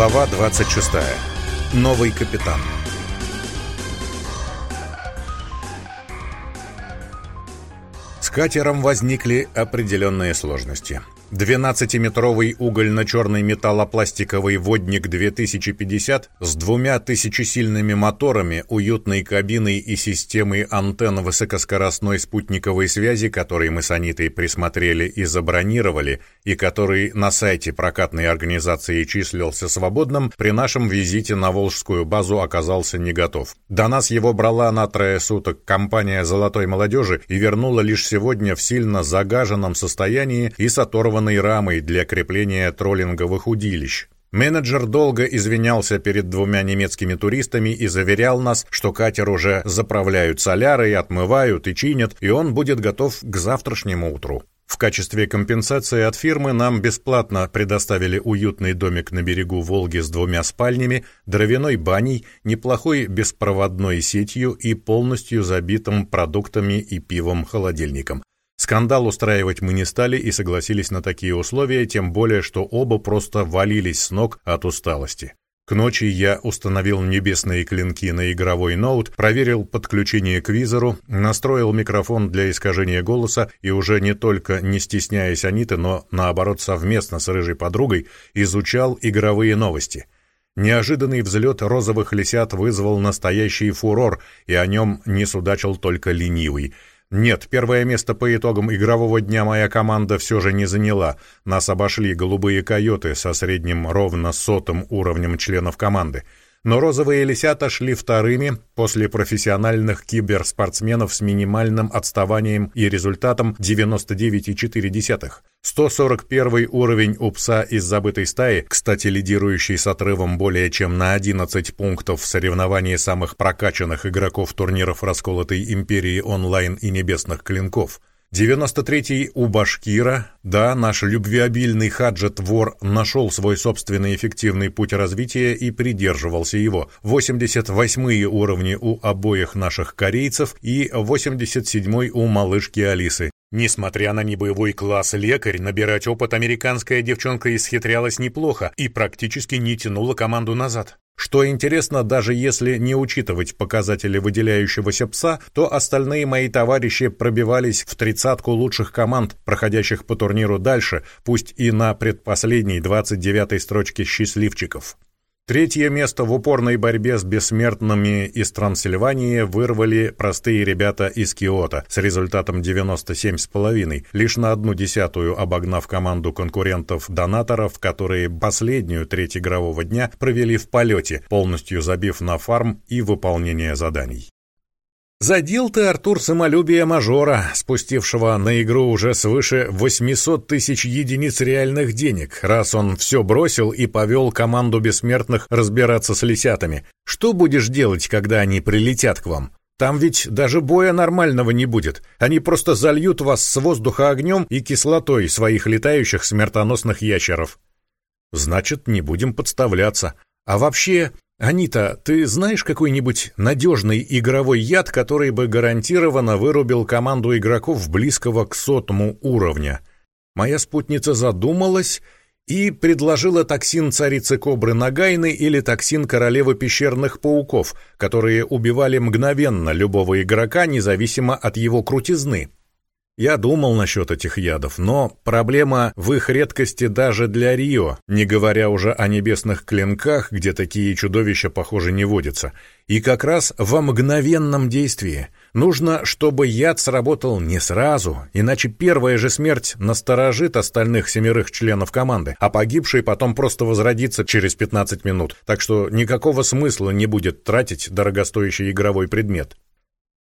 Глава 26. Новый капитан. С катером возникли определенные сложности. 12-метровый угольно-черный металлопластиковый водник 2050 с двумя тысячесильными моторами, уютной кабиной и системой антенн высокоскоростной спутниковой связи, который мы с Анитой присмотрели и забронировали, и который на сайте прокатной организации числился свободным, при нашем визите на Волжскую базу оказался не готов. До нас его брала на трое суток компания «Золотой молодежи» и вернула лишь сегодня в сильно загаженном состоянии и с оторванным кованой рамой для крепления троллинговых удилищ. Менеджер долго извинялся перед двумя немецкими туристами и заверял нас, что катер уже заправляют солярой, отмывают и чинят, и он будет готов к завтрашнему утру. В качестве компенсации от фирмы нам бесплатно предоставили уютный домик на берегу Волги с двумя спальнями, дровяной баней, неплохой беспроводной сетью и полностью забитым продуктами и пивом холодильником. Скандал устраивать мы не стали и согласились на такие условия, тем более, что оба просто валились с ног от усталости. К ночи я установил небесные клинки на игровой ноут, проверил подключение к визору, настроил микрофон для искажения голоса и уже не только не стесняясь Аниты, но наоборот совместно с рыжей подругой изучал игровые новости. Неожиданный взлет розовых лисят вызвал настоящий фурор, и о нем не судачил только ленивый — нет, первое место по итогам игрового дня моя команда все же не заняла. Нас обошли голубые койоты со средним ровно сотым уровнем членов команды. Но розовые лисята шли вторыми после профессиональных киберспортсменов с минимальным отставанием и результатом 99,4. 141 уровень у пса из забытой стаи, кстати, лидирующий с отрывом более чем на 11 пунктов в соревновании самых прокачанных игроков турниров расколотой империи онлайн и небесных клинков. 93-й у Башкира. Да, наш любвеобильный хаджет-вор нашел свой собственный эффективный путь развития и придерживался его. 88-е уровни у обоих наших корейцев и 87-й у малышки Алисы. Несмотря на небоевой класс лекарь, набирать опыт американская девчонка исхитрялась неплохо и практически не тянула команду назад. Что интересно, даже если не учитывать показатели выделяющегося пса, то остальные мои товарищи пробивались в тридцатку лучших команд, проходящих по турниру дальше, пусть и на предпоследней 29-й строчке счастливчиков. Третье место в упорной борьбе с бессмертными из Трансильвании вырвали простые ребята из Киота с результатом 97,5, лишь на одну десятую обогнав команду конкурентов-донаторов, которые последнюю треть игрового дня провели в полете, полностью забив на фарм и выполнение заданий. Задел ты, Артур, самолюбие мажора, спустившего на игру уже свыше 800 тысяч единиц реальных денег, раз он все бросил и повел команду бессмертных разбираться с лисятами. Что будешь делать, когда они прилетят к вам? Там ведь даже боя нормального не будет. Они просто зальют вас с воздуха огнем и кислотой своих летающих смертоносных ящеров. Значит, не будем подставляться. А вообще, «Анита, ты знаешь какой-нибудь надежный игровой яд, который бы гарантированно вырубил команду игроков близкого к сотому уровня?» Моя спутница задумалась и предложила токсин царицы Кобры Нагайны или токсин королевы пещерных пауков, которые убивали мгновенно любого игрока, независимо от его крутизны. Я думал насчет этих ядов, но проблема в их редкости даже для Рио, не говоря уже о небесных клинках, где такие чудовища, похоже, не водятся. И как раз во мгновенном действии. Нужно, чтобы яд сработал не сразу, иначе первая же смерть насторожит остальных семерых членов команды, а погибший потом просто возродится через 15 минут. Так что никакого смысла не будет тратить дорогостоящий игровой предмет.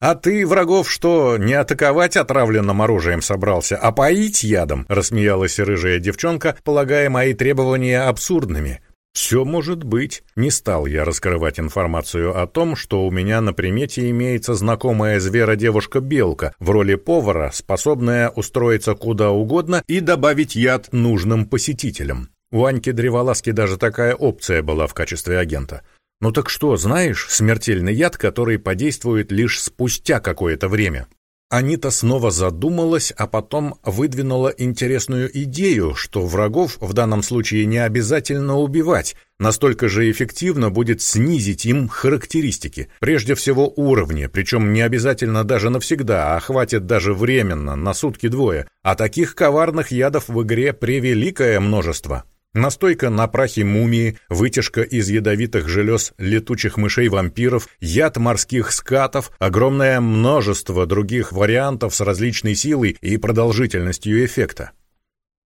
«А ты врагов что, не атаковать отравленным оружием собрался, а поить ядом?» — рассмеялась рыжая девчонка, полагая мои требования абсурдными. «Все может быть». Не стал я раскрывать информацию о том, что у меня на примете имеется знакомая звера-девушка-белка в роли повара, способная устроиться куда угодно и добавить яд нужным посетителям. У Аньки Древоласки даже такая опция была в качестве агента. «Ну так что, знаешь, смертельный яд, который подействует лишь спустя какое-то время?» Анита снова задумалась, а потом выдвинула интересную идею, что врагов в данном случае не обязательно убивать, настолько же эффективно будет снизить им характеристики, прежде всего уровни, причем не обязательно даже навсегда, а хватит даже временно, на сутки-двое, а таких коварных ядов в игре превеликое множество. Настойка на прахе мумии, вытяжка из ядовитых желез летучих мышей-вампиров, яд морских скатов, огромное множество других вариантов с различной силой и продолжительностью эффекта.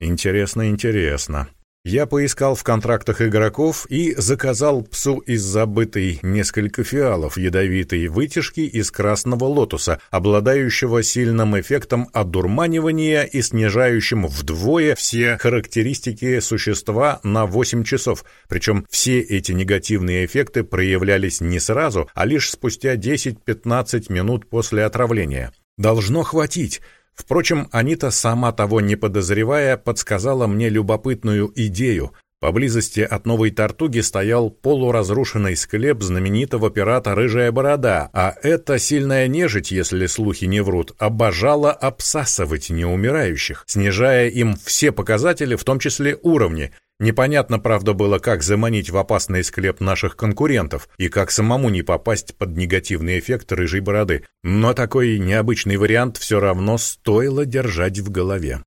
Интересно, интересно. Я поискал в контрактах игроков и заказал псу из забытой несколько фиалов ядовитой вытяжки из красного лотоса, обладающего сильным эффектом одурманивания и снижающим вдвое все характеристики существа на 8 часов. Причем все эти негативные эффекты проявлялись не сразу, а лишь спустя 10-15 минут после отравления. Должно хватить. Впрочем, Анита, сама того не подозревая, подсказала мне любопытную идею. Поблизости от Новой Тартуги стоял полуразрушенный склеп знаменитого пирата Рыжая Борода, а эта сильная нежить, если слухи не врут, обожала обсасывать неумирающих, снижая им все показатели, в том числе уровни — Непонятно, правда, было, как заманить в опасный склеп наших конкурентов и как самому не попасть под негативный эффект рыжей бороды, но такой необычный вариант все равно стоило держать в голове.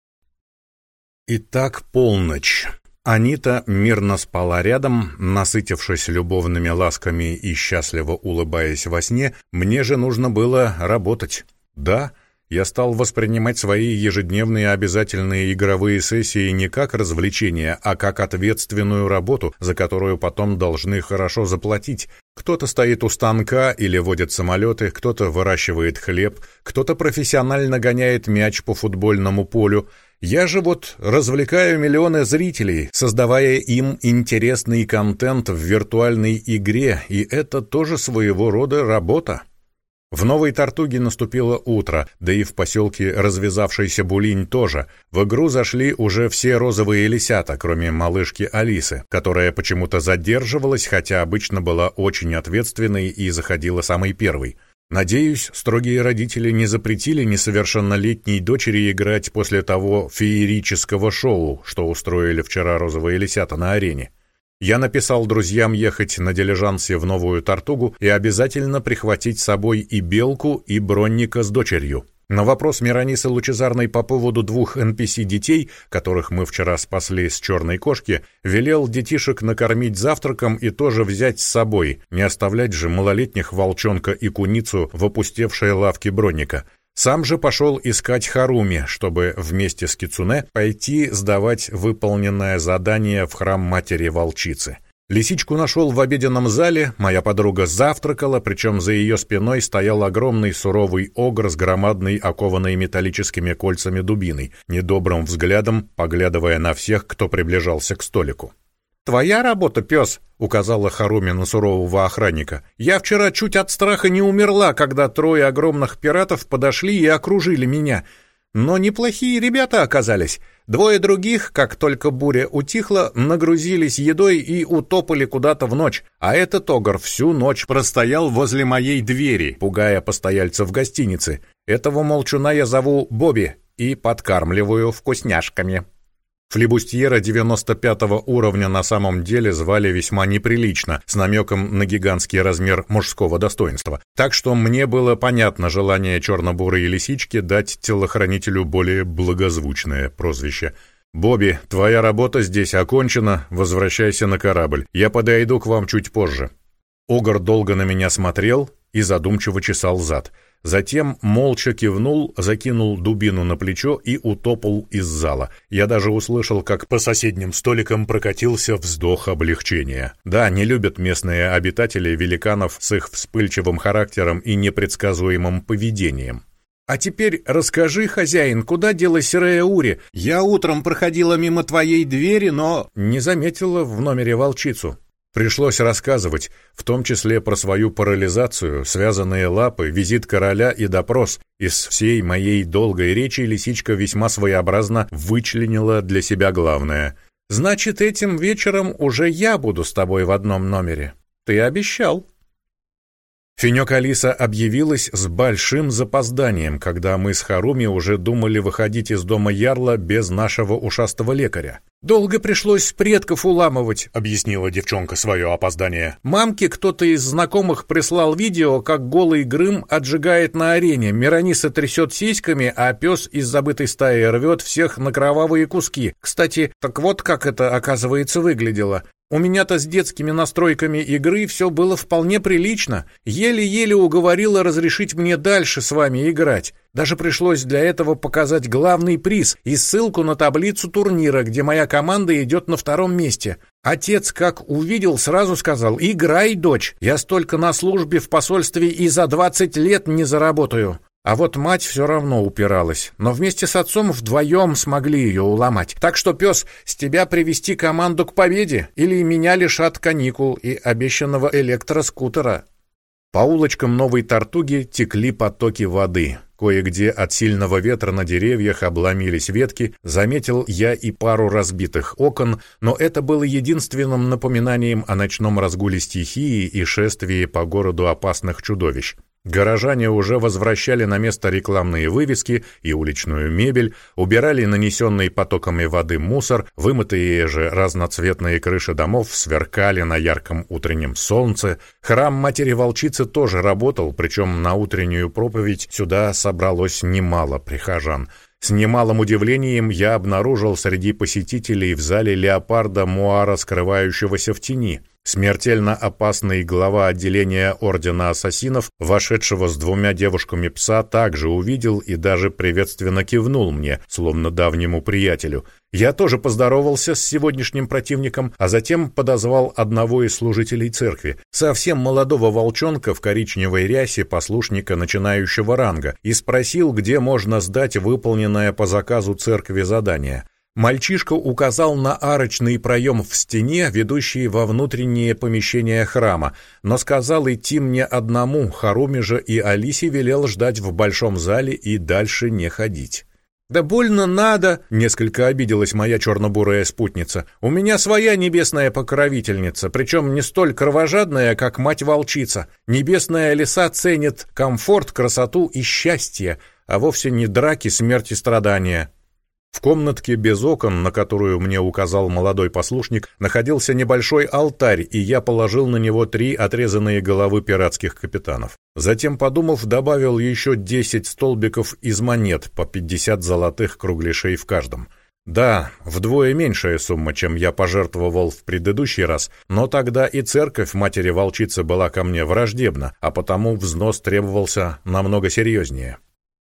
Итак, полночь. Анита мирно спала рядом, насытившись любовными ласками и счастливо улыбаясь во сне, мне же нужно было работать. Да, я стал воспринимать свои ежедневные обязательные игровые сессии не как развлечение, а как ответственную работу, за которую потом должны хорошо заплатить. Кто-то стоит у станка или водит самолеты, кто-то выращивает хлеб, кто-то профессионально гоняет мяч по футбольному полю. Я же вот развлекаю миллионы зрителей, создавая им интересный контент в виртуальной игре, и это тоже своего рода работа. В Новой Тартуге наступило утро, да и в поселке развязавшийся Булинь тоже. В игру зашли уже все розовые лисята, кроме малышки Алисы, которая почему-то задерживалась, хотя обычно была очень ответственной и заходила самой первой. Надеюсь, строгие родители не запретили несовершеннолетней дочери играть после того феерического шоу, что устроили вчера розовые лисята на арене. Я написал друзьям ехать на дилижансе в Новую Тартугу и обязательно прихватить с собой и Белку, и Бронника с дочерью. На вопрос Миронисы Лучезарной по поводу двух NPC-детей, которых мы вчера спасли с черной кошки, велел детишек накормить завтраком и тоже взять с собой, не оставлять же малолетних волчонка и куницу в опустевшей лавке Бронника. Сам же пошел искать Харуми, чтобы вместе с Кицуне пойти сдавать выполненное задание в храм матери-волчицы. Лисичку нашел в обеденном зале, моя подруга завтракала, причем за ее спиной стоял огромный суровый огр с громадной окованной металлическими кольцами дубиной, недобрым взглядом поглядывая на всех, кто приближался к столику. «Твоя работа, пес!» — указала Харуми на сурового охранника. «Я вчера чуть от страха не умерла, когда трое огромных пиратов подошли и окружили меня. Но неплохие ребята оказались. Двое других, как только буря утихла, нагрузились едой и утопали куда-то в ночь. А этот огр всю ночь простоял возле моей двери, пугая постояльцев гостиницы. Этого молчуна я зову Бобби и подкармливаю вкусняшками». Флибустьера 95 уровня на самом деле звали весьма неприлично, с намеком на гигантский размер мужского достоинства. Так что мне было понятно желание черно-бурой лисички дать телохранителю более благозвучное прозвище. «Бобби, твоя работа здесь окончена, возвращайся на корабль. Я подойду к вам чуть позже». Огр долго на меня смотрел и задумчиво чесал зад – Затем молча кивнул, закинул дубину на плечо и утопал из зала. Я даже услышал, как по соседним столикам прокатился вздох облегчения. Да, не любят местные обитатели великанов с их вспыльчивым характером и непредсказуемым поведением. «А теперь расскажи, хозяин, куда делась Рея Я утром проходила мимо твоей двери, но...» Не заметила в номере волчицу. Пришлось рассказывать, в том числе про свою парализацию, связанные лапы, визит короля и допрос. Из всей моей долгой речи лисичка весьма своеобразно вычленила для себя главное. «Значит, этим вечером уже я буду с тобой в одном номере. Ты обещал». Финек Алиса объявилась с большим запозданием, когда мы с Харуми уже думали выходить из дома Ярла без нашего ушастого лекаря. «Долго пришлось предков уламывать», — объяснила девчонка свое опоздание. «Мамке кто-то из знакомых прислал видео, как голый Грым отжигает на арене, Мирониса трясет сиськами, а пес из забытой стаи рвет всех на кровавые куски. Кстати, так вот как это, оказывается, выглядело. У меня-то с детскими настройками игры все было вполне прилично. Еле-еле уговорила разрешить мне дальше с вами играть. Даже пришлось для этого показать главный приз и ссылку на таблицу турнира, где моя команда идет на втором месте. Отец, как увидел, сразу сказал «Играй, дочь, я столько на службе в посольстве и за 20 лет не заработаю». А вот мать все равно упиралась, но вместе с отцом вдвоем смогли ее уломать. Так что, пес, с тебя привести команду к победе, или меня лишат каникул и обещанного электроскутера. По улочкам Новой Тартуги текли потоки воды. Кое-где от сильного ветра на деревьях обломились ветки, заметил я и пару разбитых окон, но это было единственным напоминанием о ночном разгуле стихии и шествии по городу опасных чудовищ. Горожане уже возвращали на место рекламные вывески и уличную мебель, убирали нанесенный потоками воды мусор, вымытые же разноцветные крыши домов сверкали на ярком утреннем солнце. Храм Матери-Волчицы тоже работал, причем на утреннюю проповедь сюда собралось немало прихожан. С немалым удивлением я обнаружил среди посетителей в зале леопарда Муара, скрывающегося в тени. Смертельно опасный глава отделения Ордена Ассасинов, вошедшего с двумя девушками пса, также увидел и даже приветственно кивнул мне, словно давнему приятелю. Я тоже поздоровался с сегодняшним противником, а затем подозвал одного из служителей церкви, совсем молодого волчонка в коричневой рясе послушника начинающего ранга, и спросил, где можно сдать выполненное по заказу церкви задание. Мальчишка указал на арочный проем в стене, ведущий во внутреннее помещение храма, но сказал идти мне одному, Харуми же и Алисе велел ждать в большом зале и дальше не ходить. «Да больно надо!» — несколько обиделась моя черно-бурая спутница. «У меня своя небесная покровительница, причем не столь кровожадная, как мать-волчица. Небесная лиса ценит комфорт, красоту и счастье, а вовсе не драки, смерть и страдания». В комнатке без окон, на которую мне указал молодой послушник, находился небольшой алтарь, и я положил на него три отрезанные головы пиратских капитанов. Затем, подумав, добавил еще десять столбиков из монет, по пятьдесят золотых кругляшей в каждом. Да, вдвое меньшая сумма, чем я пожертвовал в предыдущий раз, но тогда и церковь матери-волчицы была ко мне враждебна, а потому взнос требовался намного серьезнее.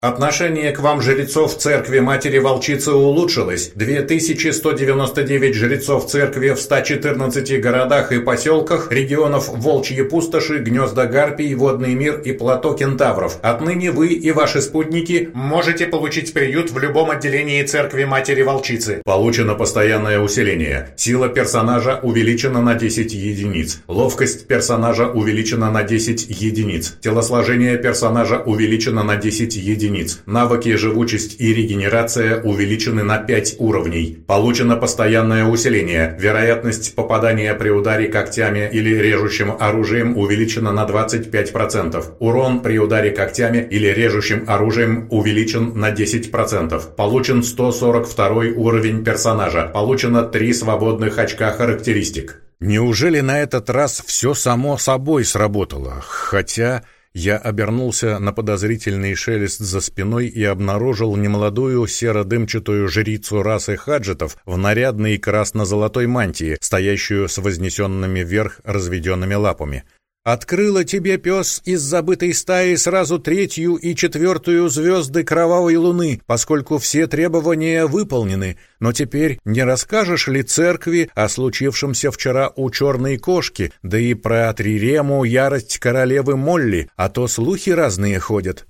Отношение к вам жрецов церкви Матери-Волчицы улучшилось. 2199 жрецов церкви в 114 городах и поселках, регионов Волчьи пустоши, Гнезда Гарпий, Водный мир и Плато Кентавров. Отныне вы и ваши спутники можете получить приют в любом отделении церкви Матери-Волчицы. Получено постоянное усиление. Сила персонажа увеличена на 10 единиц. Ловкость персонажа увеличена на 10 единиц. Телосложение персонажа увеличено на 10 единиц единиц. Навыки живучесть и регенерация увеличены на 5 уровней. Получено постоянное усиление. Вероятность попадания при ударе когтями или режущим оружием увеличена на 25%. Урон при ударе когтями или режущим оружием увеличен на 10%. Получен 142 уровень персонажа. Получено 3 свободных очка характеристик. Неужели на этот раз все само собой сработало? Хотя... Я обернулся на подозрительный шелест за спиной и обнаружил немолодую серо-дымчатую жрицу расы хаджетов в нарядной красно-золотой мантии, стоящую с вознесенными вверх разведенными лапами. Открыла тебе, пес, из забытой стаи сразу третью и четвертую звезды кровавой луны, поскольку все требования выполнены. Но теперь не расскажешь ли церкви о случившемся вчера у черной кошки, да и про Трирему ярость королевы Молли, а то слухи разные ходят.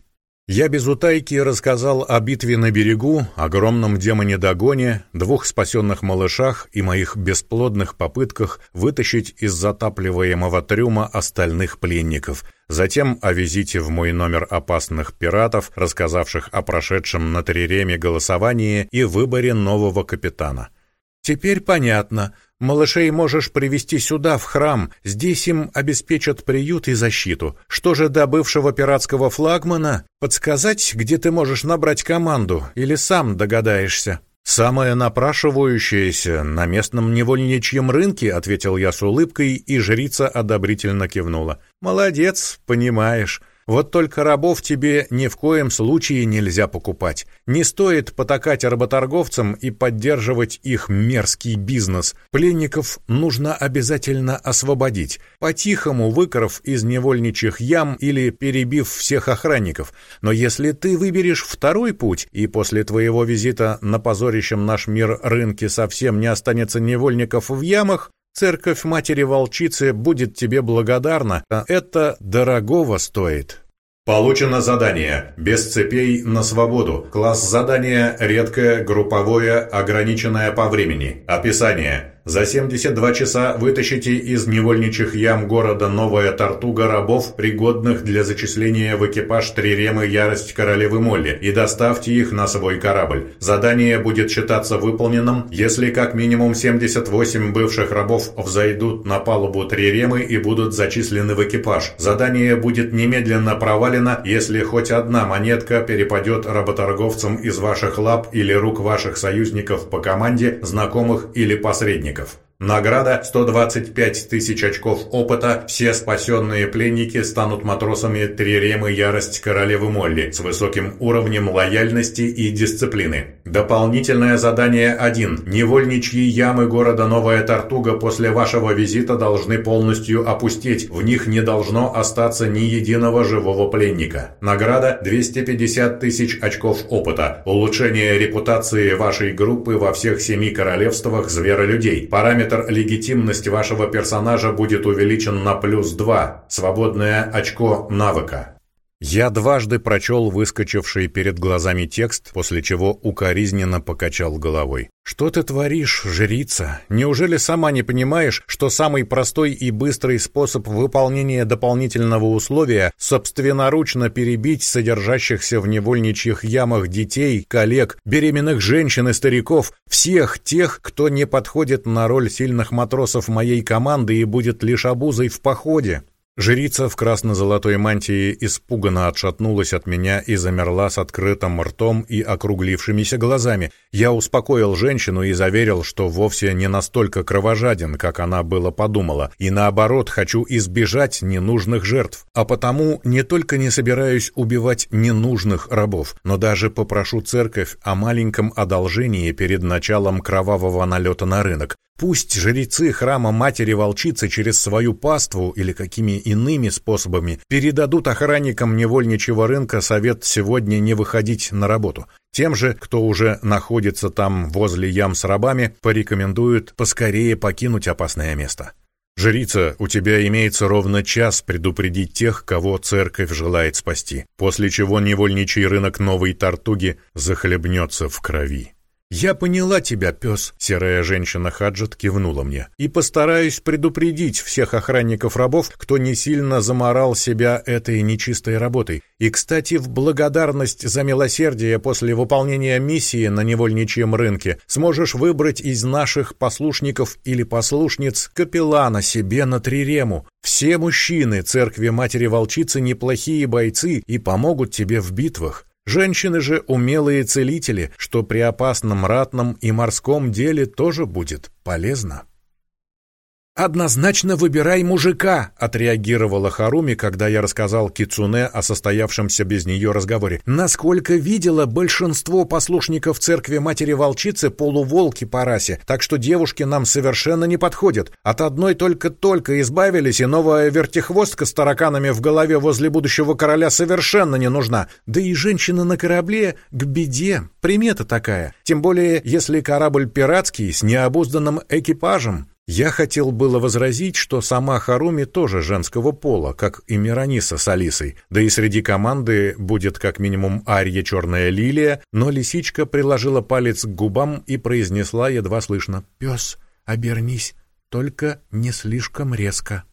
Я без утайки рассказал о битве на берегу, огромном демоне-догоне, двух спасенных малышах и моих бесплодных попытках вытащить из затапливаемого трюма остальных пленников. Затем о визите в мой номер опасных пиратов, рассказавших о прошедшем на Триреме голосовании и выборе нового капитана. Теперь понятно. Малышей можешь привести сюда, в храм. Здесь им обеспечат приют и защиту. Что же до бывшего пиратского флагмана? Подсказать, где ты можешь набрать команду? Или сам догадаешься?» «Самое напрашивающееся на местном невольничьем рынке», — ответил я с улыбкой, и жрица одобрительно кивнула. «Молодец, понимаешь. Вот только рабов тебе ни в коем случае нельзя покупать. Не стоит потакать работорговцам и поддерживать их мерзкий бизнес. Пленников нужно обязательно освободить, по-тихому выкоров из невольничьих ям или перебив всех охранников. Но если ты выберешь второй путь, и после твоего визита на позорищем наш мир рынке совсем не останется невольников в ямах, Церковь Матери-Волчицы будет тебе благодарна, а это дорогого стоит. Получено задание «Без цепей на свободу». Класс задания «Редкое, групповое, ограниченное по времени». Описание. За 72 часа вытащите из невольничьих ям города Новая Тартуга рабов, пригодных для зачисления в экипаж Триремы Ярость Королевы Молли, и доставьте их на свой корабль. Задание будет считаться выполненным, если как минимум 78 бывших рабов взойдут на палубу Триремы и будут зачислены в экипаж. Задание будет немедленно провалено, если хоть одна монетка перепадет работорговцам из ваших лап или рук ваших союзников по команде, знакомых или посредников. Бортников. Награда 125 тысяч очков опыта. Все спасенные пленники станут матросами Триремы Ярость Королевы Молли с высоким уровнем лояльности и дисциплины. Дополнительное задание 1. Невольничьи ямы города Новая Тартуга после вашего визита должны полностью опустить. В них не должно остаться ни единого живого пленника. Награда 250 тысяч очков опыта. Улучшение репутации вашей группы во всех семи королевствах зверолюдей. Параметр Параметр легитимности вашего персонажа будет увеличен на плюс 2. Свободное очко навыка. Я дважды прочел выскочивший перед глазами текст, после чего укоризненно покачал головой. «Что ты творишь, жрица? Неужели сама не понимаешь, что самый простой и быстрый способ выполнения дополнительного условия — собственноручно перебить содержащихся в невольничьих ямах детей, коллег, беременных женщин и стариков, всех тех, кто не подходит на роль сильных матросов моей команды и будет лишь обузой в походе?» Жрица в красно-золотой мантии испуганно отшатнулась от меня и замерла с открытым ртом и округлившимися глазами. Я успокоил женщину и заверил, что вовсе не настолько кровожаден, как она было подумала, и наоборот хочу избежать ненужных жертв. А потому не только не собираюсь убивать ненужных рабов, но даже попрошу церковь о маленьком одолжении перед началом кровавого налета на рынок. Пусть жрецы храма Матери-Волчицы через свою паству или какими иными способами передадут охранникам невольничьего рынка совет сегодня не выходить на работу. Тем же, кто уже находится там возле ям с рабами, порекомендуют поскорее покинуть опасное место. «Жрица, у тебя имеется ровно час предупредить тех, кого церковь желает спасти, после чего невольничий рынок Новой Тартуги захлебнется в крови». «Я поняла тебя, пес», — серая женщина Хаджет кивнула мне. «И постараюсь предупредить всех охранников-рабов, кто не сильно заморал себя этой нечистой работой. И, кстати, в благодарность за милосердие после выполнения миссии на невольничьем рынке сможешь выбрать из наших послушников или послушниц капеллана себе на трирему. Все мужчины церкви Матери-Волчицы неплохие бойцы и помогут тебе в битвах. Женщины же умелые целители, что при опасном ратном и морском деле тоже будет полезно. «Однозначно выбирай мужика», — отреагировала Харуми, когда я рассказал Кицуне о состоявшемся без нее разговоре. «Насколько видела, большинство послушников церкви Матери-Волчицы полуволки по расе, так что девушки нам совершенно не подходят. От одной только-только избавились, и новая вертихвостка с тараканами в голове возле будущего короля совершенно не нужна. Да и женщина на корабле к беде, примета такая. Тем более, если корабль пиратский с необузданным экипажем». Я хотел было возразить, что сама Харуми тоже женского пола, как и Мирониса с Алисой, да и среди команды будет как минимум Арья Черная Лилия, но лисичка приложила палец к губам и произнесла едва слышно «Пес, обернись, только не слишком резко».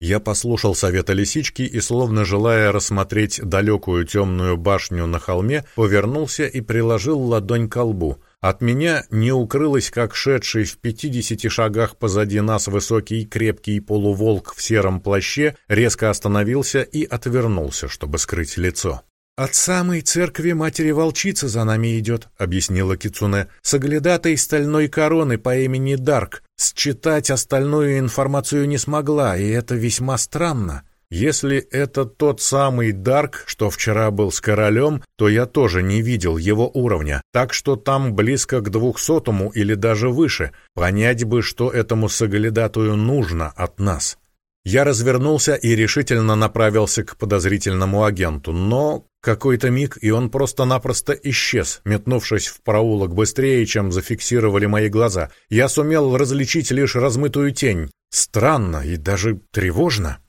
Я послушал совета лисички и, словно желая рассмотреть далекую темную башню на холме, повернулся и приложил ладонь к лбу — От меня не укрылось, как шедший в пятидесяти шагах позади нас высокий крепкий полуволк в сером плаще резко остановился и отвернулся, чтобы скрыть лицо. «От самой церкви матери-волчицы за нами идет», — объяснила Кицуне, «соглядатой стальной короны по имени Дарк. Считать остальную информацию не смогла, и это весьма странно». Если это тот самый Дарк, что вчера был с королем, то я тоже не видел его уровня, так что там близко к двухсотому или даже выше. Понять бы, что этому соглядатую нужно от нас. Я развернулся и решительно направился к подозрительному агенту, но какой-то миг, и он просто-напросто исчез, метнувшись в проулок быстрее, чем зафиксировали мои глаза. Я сумел различить лишь размытую тень. Странно и даже тревожно.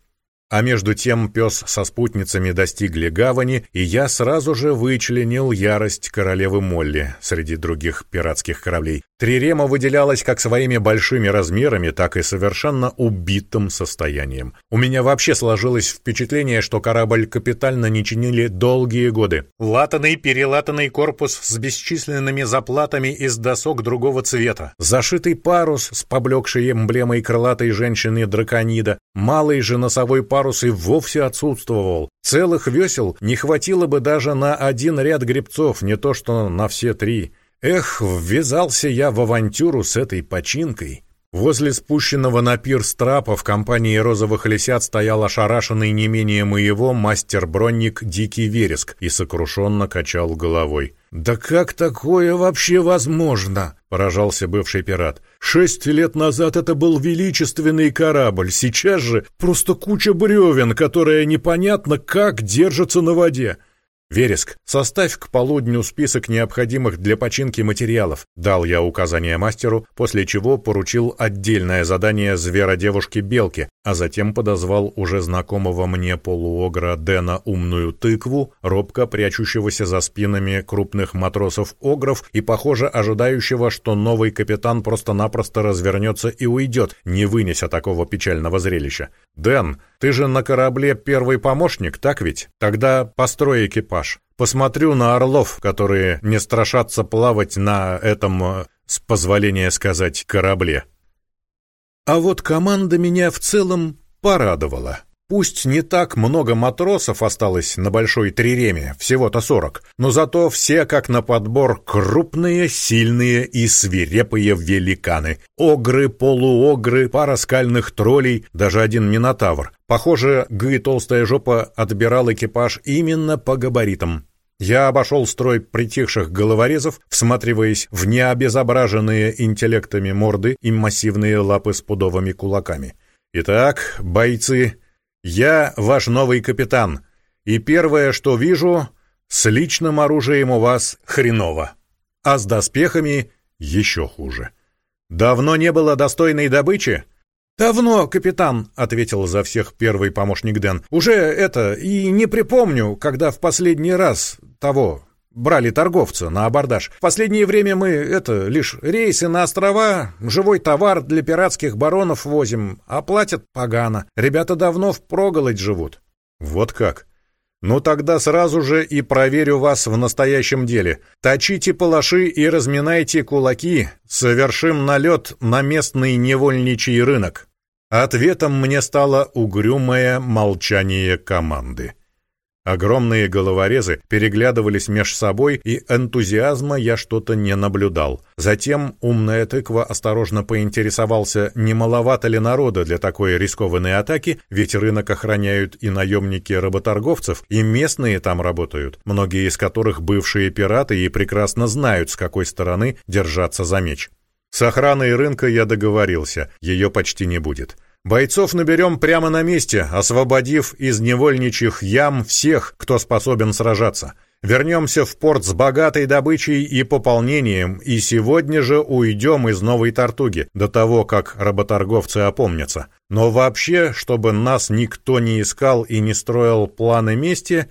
А между тем пес со спутницами достигли гавани, и я сразу же вычленил ярость королевы Молли среди других пиратских кораблей. Трирема выделялась как своими большими размерами, так и совершенно убитым состоянием. У меня вообще сложилось впечатление, что корабль капитально не чинили долгие годы. Латанный, перелатанный корпус с бесчисленными заплатами из досок другого цвета, зашитый парус с поблекшей эмблемой крылатой женщины-драконида, малый же носовой парус парус и вовсе отсутствовал. Целых весел не хватило бы даже на один ряд гребцов, не то что на все три. Эх, ввязался я в авантюру с этой починкой. Возле спущенного на пир страпа в компании розовых лисят стоял ошарашенный не менее моего мастер-бронник Дикий Вереск и сокрушенно качал головой. «Да как такое вообще возможно?» — поражался бывший пират. «Шесть лет назад это был величественный корабль, сейчас же просто куча бревен, которая непонятно как держится на воде. «Вереск, составь к полудню список необходимых для починки материалов», дал я указание мастеру, после чего поручил отдельное задание зверодевушке Белке, а затем подозвал уже знакомого мне полуогра Дэна умную тыкву, робко прячущегося за спинами крупных матросов-огров и, похоже, ожидающего, что новый капитан просто-напросто развернется и уйдет, не вынеся такого печального зрелища. «Дэн, ты же на корабле первый помощник, так ведь? Тогда построй экипаж. Посмотрю на орлов, которые не страшатся плавать на этом, э, с позволения сказать, корабле». А вот команда меня в целом порадовала. Пусть не так много матросов осталось на Большой Триреме, всего-то сорок, но зато все, как на подбор, крупные, сильные и свирепые великаны. Огры, полуогры, пара скальных троллей, даже один минотавр. Похоже, Гы Толстая Жопа отбирал экипаж именно по габаритам. Я обошел строй притихших головорезов, всматриваясь в необезображенные интеллектами морды и массивные лапы с пудовыми кулаками. «Итак, бойцы, я ваш новый капитан, и первое, что вижу, с личным оружием у вас хреново, а с доспехами еще хуже. Давно не было достойной добычи?» «Давно, капитан», — ответил за всех первый помощник Дэн. «Уже это, и не припомню, когда в последний раз того брали торговца на абордаж. В последнее время мы, это, лишь рейсы на острова, живой товар для пиратских баронов возим, а платят погано. Ребята давно в проголодь живут». «Вот как?» «Ну тогда сразу же и проверю вас в настоящем деле. Точите палаши и разминайте кулаки, совершим налет на местный невольничий рынок». Ответом мне стало угрюмое молчание команды. Огромные головорезы переглядывались меж собой, и энтузиазма я что-то не наблюдал. Затем умная тыква осторожно поинтересовался, не маловато ли народа для такой рискованной атаки, ведь рынок охраняют и наемники работорговцев, и местные там работают, многие из которых бывшие пираты и прекрасно знают, с какой стороны держаться за меч. С охраной рынка я договорился, ее почти не будет. Бойцов наберем прямо на месте, освободив из невольничьих ям всех, кто способен сражаться. Вернемся в порт с богатой добычей и пополнением, и сегодня же уйдем из Новой Тартуги, до того, как работорговцы опомнятся. Но вообще, чтобы нас никто не искал и не строил планы мести,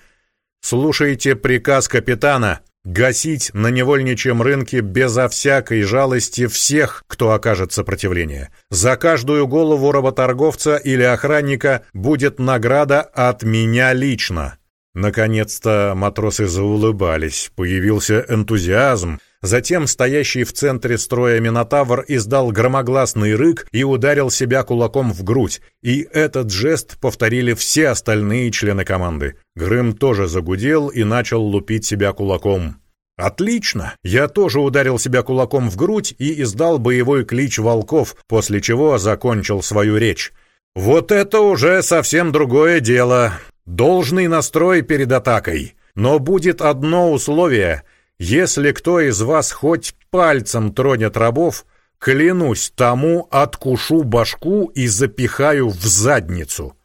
слушайте приказ капитана — Гасить на невольничьем рынке безо всякой жалости всех, кто окажет сопротивление. За каждую голову работорговца или охранника будет награда от меня лично. Наконец-то матросы заулыбались, появился энтузиазм. Затем стоящий в центре строя Минотавр издал громогласный рык и ударил себя кулаком в грудь. И этот жест повторили все остальные члены команды. Грым тоже загудел и начал лупить себя кулаком. «Отлично! Я тоже ударил себя кулаком в грудь и издал боевой клич волков, после чего закончил свою речь. Вот это уже совсем другое дело. Должный настрой перед атакой. Но будет одно условие — если кто из вас хоть пальцем тронет рабов, клянусь тому, откушу башку и запихаю в задницу.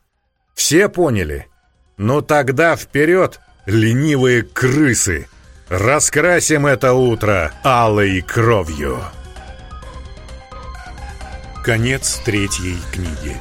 Все поняли? Ну тогда вперед, ленивые крысы! Раскрасим это утро алой кровью. Конец третьей книги.